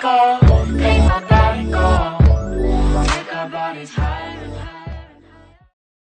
call.